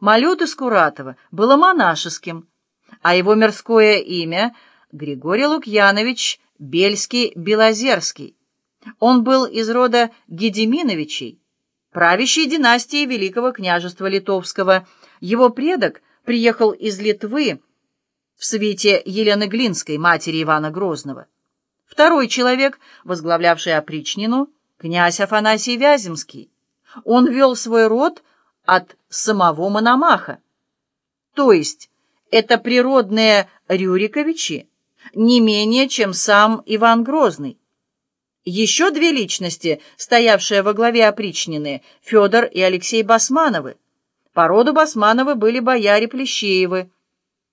Малюта Скуратова было монашеским, а его мирское имя — Григорий Лукьянович Бельский-Белозерский. Он был из рода Гедеминовичей, правящей династии Великого княжества Литовского. Его предок приехал из Литвы в свете Елены Глинской, матери Ивана Грозного. Второй человек, возглавлявший опричнину, князь Афанасий Вяземский. Он вел свой род от самого Мономаха. То есть это природные Рюриковичи, не менее, чем сам Иван Грозный. Еще две личности, стоявшие во главе опричнины, Федор и Алексей Басмановы. По роду Басмановы были бояре Плещеевы.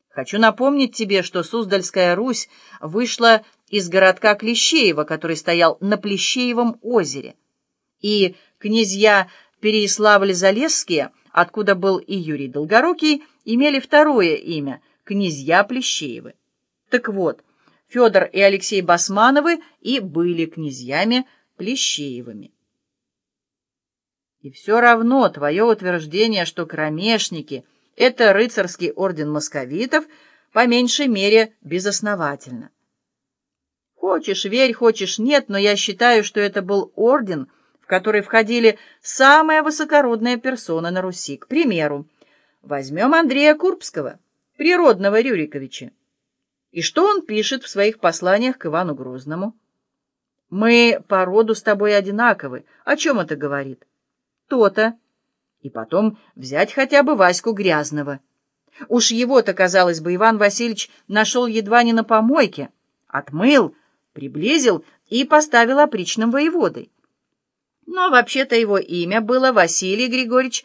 Хочу напомнить тебе, что Суздальская Русь вышла из городка Клещеева, который стоял на Плещеевом озере. И князья Переяславль-Залесские, откуда был и Юрий Долгорукий, имели второе имя — князья Плещеевы. Так вот, Федор и Алексей Басмановы и были князьями Плещеевыми. И все равно твое утверждение, что кромешники — это рыцарский орден московитов, по меньшей мере безосновательно. Хочешь верь, хочешь нет, но я считаю, что это был орден, в который входили самые высокородные персоны на Руси. К примеру, возьмем Андрея Курбского, природного Рюриковича. И что он пишет в своих посланиях к Ивану Грозному? «Мы по роду с тобой одинаковы». О чем это говорит? То-то. И потом взять хотя бы Ваську Грязного. Уж его-то, казалось бы, Иван Васильевич нашел едва не на помойке. Отмыл, приблизил и поставил опричным воеводой. Но вообще-то его имя было Василий Григорьевич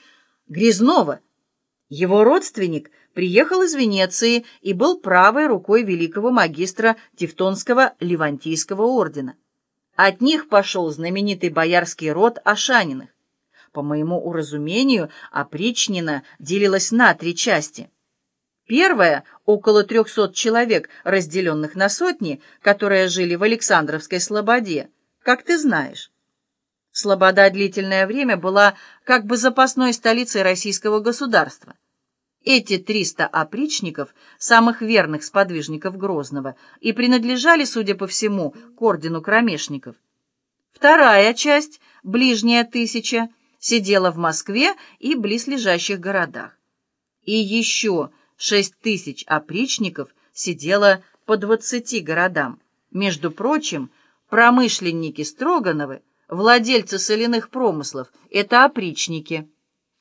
Грязнова. Его родственник — приехал из Венеции и был правой рукой великого магистра Тевтонского Левантийского ордена. От них пошел знаменитый боярский род Ашаниных. По моему уразумению, опричнина делилась на три части. Первая — около трехсот человек, разделенных на сотни, которые жили в Александровской Слободе, как ты знаешь. Слобода длительное время была как бы запасной столицей российского государства. Эти триста опричников, самых верных сподвижников Грозного, и принадлежали, судя по всему, к ордену кромешников. Вторая часть, ближняя тысяча, сидела в Москве и близлежащих городах. И еще шесть тысяч опричников сидело по двадцати городам. Между прочим, промышленники Строгановы, владельцы соляных промыслов, это опричники.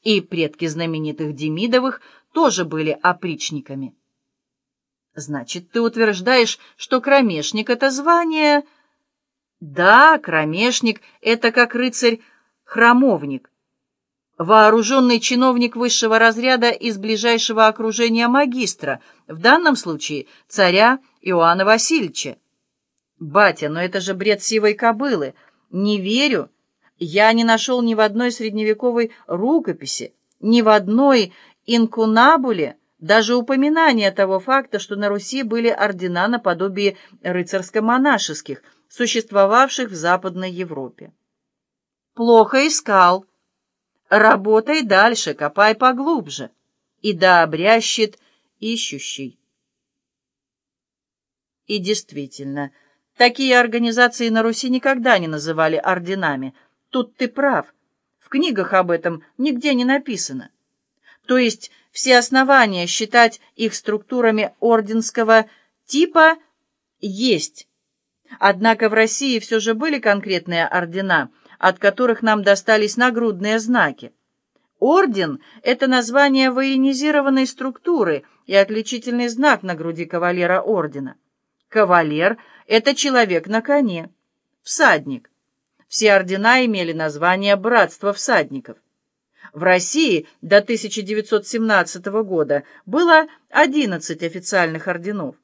И предки знаменитых Демидовых тоже были опричниками. Значит, ты утверждаешь, что кромешник — это звание... Да, кромешник — это как рыцарь-храмовник, вооруженный чиновник высшего разряда из ближайшего окружения магистра, в данном случае царя Иоанна Васильевича. Батя, но это же бред сивой кобылы. Не верю. Я не нашел ни в одной средневековой рукописи, ни в одной инкунабуле даже упоминание того факта, что на Руси были ордена наподобие рыцарско-монашеских, существовавших в Западной Европе. Плохо искал. Работай дальше, копай поглубже. И да обрящет ищущий. И действительно, такие организации на Руси никогда не называли орденами. Тут ты прав. В книгах об этом нигде не написано то есть все основания считать их структурами орденского типа есть. Однако в России все же были конкретные ордена, от которых нам достались нагрудные знаки. Орден — это название военизированной структуры и отличительный знак на груди кавалера ордена. Кавалер — это человек на коне, всадник. Все ордена имели название «Братство всадников». В России до 1917 года было 11 официальных орденов.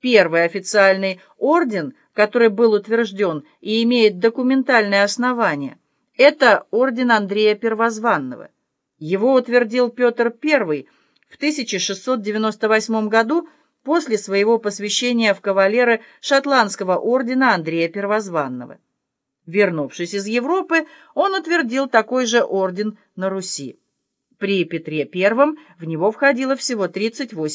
Первый официальный орден, который был утвержден и имеет документальное основание, это орден Андрея Первозванного. Его утвердил Петр I в 1698 году после своего посвящения в кавалеры шотландского ордена Андрея Первозванного. Вернувшись из Европы, он утвердил такой же орден на Руси. При Петре I в него входило всего 38